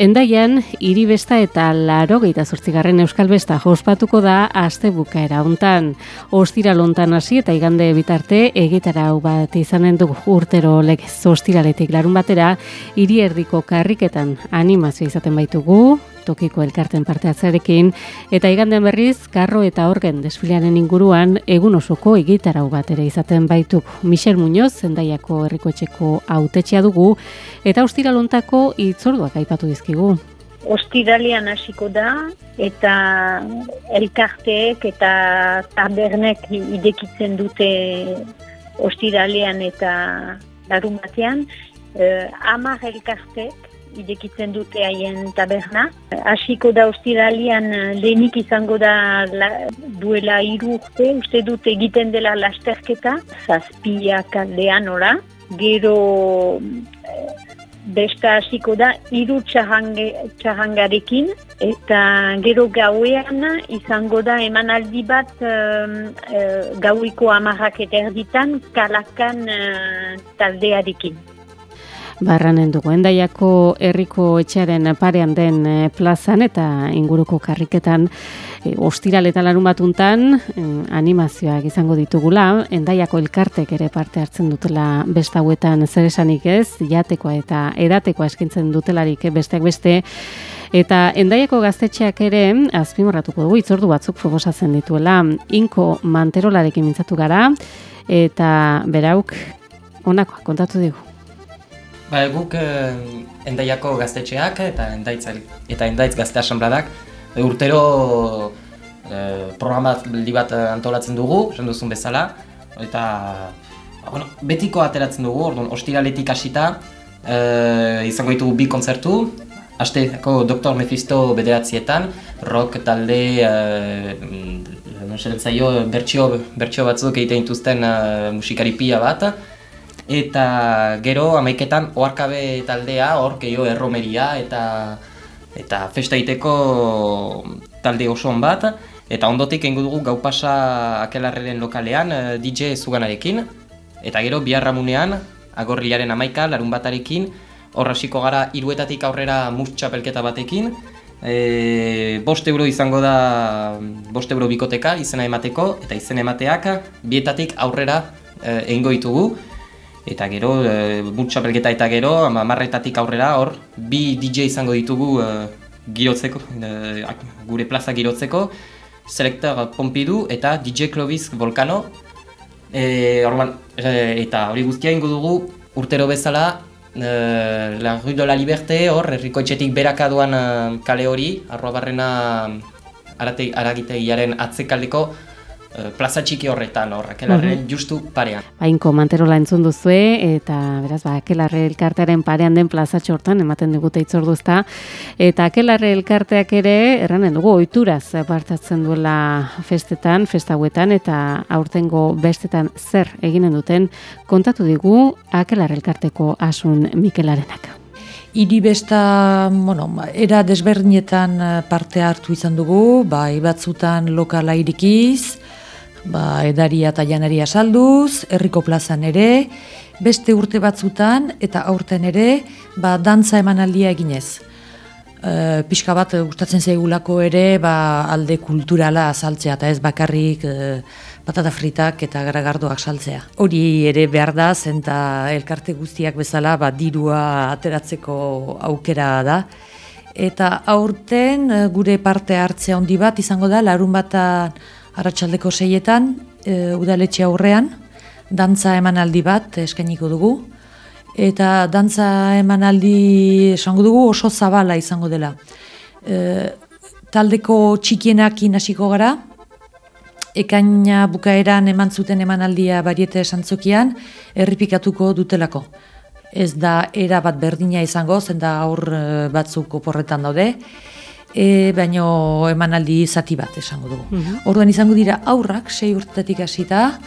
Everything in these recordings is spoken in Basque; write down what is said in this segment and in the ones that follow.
Endaian, hiri besta eta laro geita zortzigarren euskal besta jospatuko da aste bukaera hontan. Ostira lontan hasi eta igande bitarte egitara bat izanen du urtero legez ostiraletik larun batera, hiri erdiko karriketan animazio izaten baitugu, tokiko elkarten parte atzarekin, eta igandean berriz, karro eta orgen desfilearen inguruan, egun osoko egitarau bat ere izaten baituk. Michel Muñoz, zendaiako herrikoetxeko autetxea dugu, eta ostiralontako itzorduak aipatu dizkigu. Ostiralian hasiko da, eta elkarteek eta tabernek idekitzen dute ostiralean eta larun batean, eh, amar elkarteek idekitzen dute haien taberna. Hasiko da ostiralian eh, lehenik izango da duela hiru urte, uste dut egiten dela lasterketa, zazpiak aldean ora. Gero eh, besta hasiko da hiru txahangarekin eta gero gauean izango da emanaldi bat uh, gauiko amarrak eta erditan kalakan taldearekin. Barranen dugu, endaiako herriko etxearen parean den eh, plazan eta inguruko karriketan e, ostiral eta larun batuntan e, animazioak izango ditugula, endaiako elkartek ere parte hartzen dutela besta hauetan. Zer esanik ez, jatekoa eta edatekoa eskintzen dutelarik besteak beste, Eta endaiako gaztetxeak ere, azpimorratuko dugu, itzordu batzuk proposatzen dituela, inko manterolarekin mintzatu gara, eta berauk, onakoa, kontatu digu. Ba, guk eh, endaiako gaztetxeak eta endaitz, eta endaitz gazte asanbladak e, urtero eh, programa bat antolatzen dugu, esan duzun bezala, eta ba, bueno, betiko ateratzen dugu, orduan, ostiraletik hasita eh, izango ditugu bi kontzertu, Azteako Dr. Mephisto bederatzietan, rock talde, eh, zaio, bertxio, bertxio batzuk egiten dituzten eh, musikari pia bat, eta gero amaiketan oarkabe taldea, hor gehiago erromeria eta eta festa iteko talde osoan bat. Eta ondotik eingo dugu gau pasa akelarreren lokalean eh, DJ zuganarekin. Eta gero biharramunean agorrilaren amaika larun batarekin hor hasiko gara iruetatik aurrera mus txapelketa batekin. E, bost euro izango da bost euro bikoteka izena emateko eta izena emateak. Bietatik aurrera e, egingo ditugu eta gero, e, belgeta eta gero, marretatik aurrera hor, bi DJ izango ditugu e, girotzeko, e, gure plaza girotzeko, Selector Pompidou eta DJ Clovis Volcano, e, orman, e, eta hori guztia ingo dugu urtero bezala, e, La Rue de la Liberté, hor, erriko etxetik berakaduan kale hori, arroa barrena aragitegiaren atzekaldeko, plaza txiki horretan, hor, akelarre mhm. justu parean. Bainko manterola entzun duzue, eta beraz, ba, akelarre elkartearen parean den plaza txortan, ematen digute itzorduzta, eta akelarre elkarteak ere, erranen dugu, oituraz partatzen duela festetan, festauetan, eta aurtengo bestetan zer eginen duten, kontatu digu, akelarre elkarteko asun Mikelarenak. Iri besta, bueno, era desberdinetan parte hartu izan dugu, bai batzutan lokala irikiz, ba, edaria eta janaria salduz, herriko plazan ere, beste urte batzutan eta aurten ere, ba, dantza emanaldia eginez. E, pixka bat gustatzen zaigulako ere ba, alde kulturala azaltzea eta ez bakarrik e, patata fritak eta garagardoak saltzea. Hori ere behar da, zenta elkarte guztiak bezala ba, dirua ateratzeko aukera da. Eta aurten e, gure parte hartzea handi bat izango da, larun batan arratsaldeko seietan, e, udaletxe aurrean, dantza emanaldi bat eskainiko dugu, eta dantza emanaldi esango dugu oso zabala izango dela. E, taldeko txikienak hasiko gara, ekaina bukaeran eman zuten emanaldia bariete esantzokian, erripikatuko dutelako. Ez da era bat berdina izango, zen da aur e, batzuk oporretan daude, e, baino emanaldi zati bat esango dugu. Mm Orduan izango dira aurrak, sei urtetik hasita,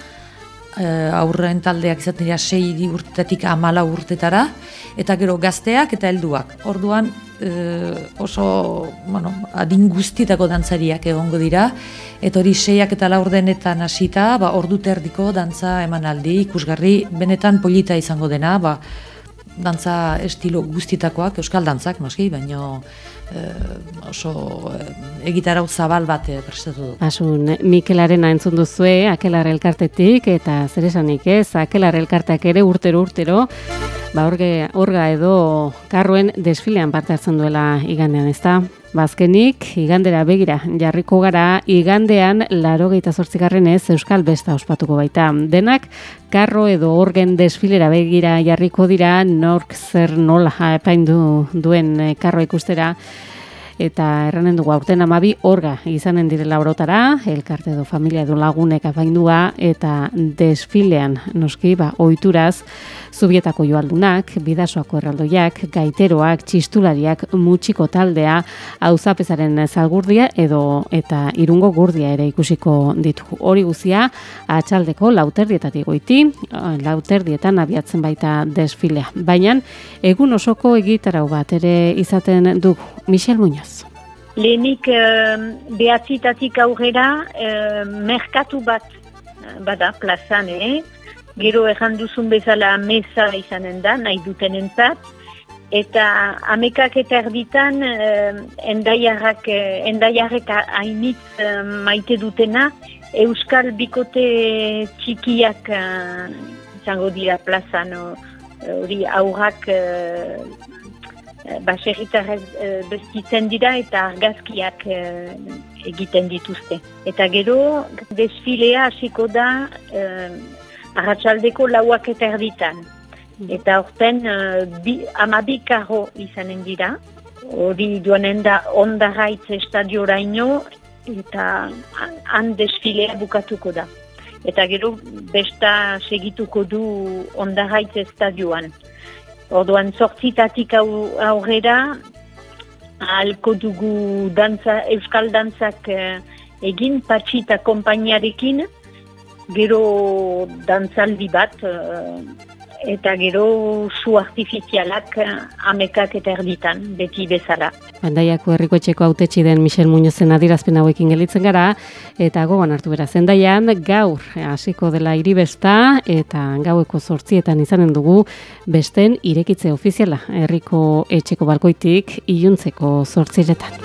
e, aurren taldeak izaten dira sei urtetik amala urtetara, eta gero gazteak eta helduak. Orduan e, oso bueno, adin guztietako dantzariak egongo dira, eta hori seiak eta laurdenetan hasita, ba, ordu terdiko dantza emanaldi ikusgarri. Benetan polita izango dena, ba, dantza estilo guztitakoak, euskal dantzak, noski, baino oso eh, egitarau zabal bat eh, prestatu du. Asun, Mikelaren entzun duzue, akelar elkartetik, eta zer esanik ez, akelar elkarteak ere urtero urtero, ba orge, orga edo karruen desfilean parte hartzen duela igandean, ezta? Bazkenik, igandera begira, jarriko gara, igandean laro gehieta zortzigarren ez Euskal Besta ospatuko baita. Denak, karro edo orgen desfilera begira jarriko dira, nork zer nola epaindu duen eh, karro ikustera, eta erranen dugu aurten amabi orga izanen direla orotara, elkarte edo familia edo lagunek apaindua, eta desfilean, noski, ba, oituraz, zubietako joaldunak, bidasoako erraldoiak, gaiteroak, txistulariak, mutxiko taldea, auzapezaren zalgurdia edo eta irungo gurdia ere ikusiko ditu. Hori guzia, atxaldeko lauterdietatik goiti, lauterdietan abiatzen baita desfilea. Baina, egun osoko egitarau bat ere izaten du Michel Muñoz. Lehenik behatzitatik aurrera merkatu bat bada plazan, eh? Gero erran duzun bezala meza izanen da, nahi duten entzat. Eta amekak eta erditan endaiarrak, endaiarrek hainitz maite dutena, Euskal Bikote txikiak izango dira plazan, hori aurrak Eh, baserritarrez e, bestitzen dira eta argazkiak eh, egiten dituzte. Eta gero, desfilea hasiko da e, arratsaldeko lauak eta erditan. Mm. Eta horten e, bi, amabikarro izanen dira, hori duanen da ondaraitz estadiora ino, eta han desfilea bukatuko da. Eta gero, besta segituko du ondaraitz estadioan. Orduan sortzitatik aurrera, alko dugu dantza, euskal dantzak eh, egin, patxita kompainiarekin, gero dantzaldi bat, eh, eta gero su artifizialak eh, amekak eta erditan, beti bezala. Bandaiako herriko etxeko autetxi den Michel Muñozen adirazpen hauekin gelitzen gara, eta gogan hartu bera zendaian, gaur hasiko dela iribesta, eta gaueko sortzietan izanen dugu, besten irekitze ofiziala herriko etxeko balkoitik iluntzeko sortziretan.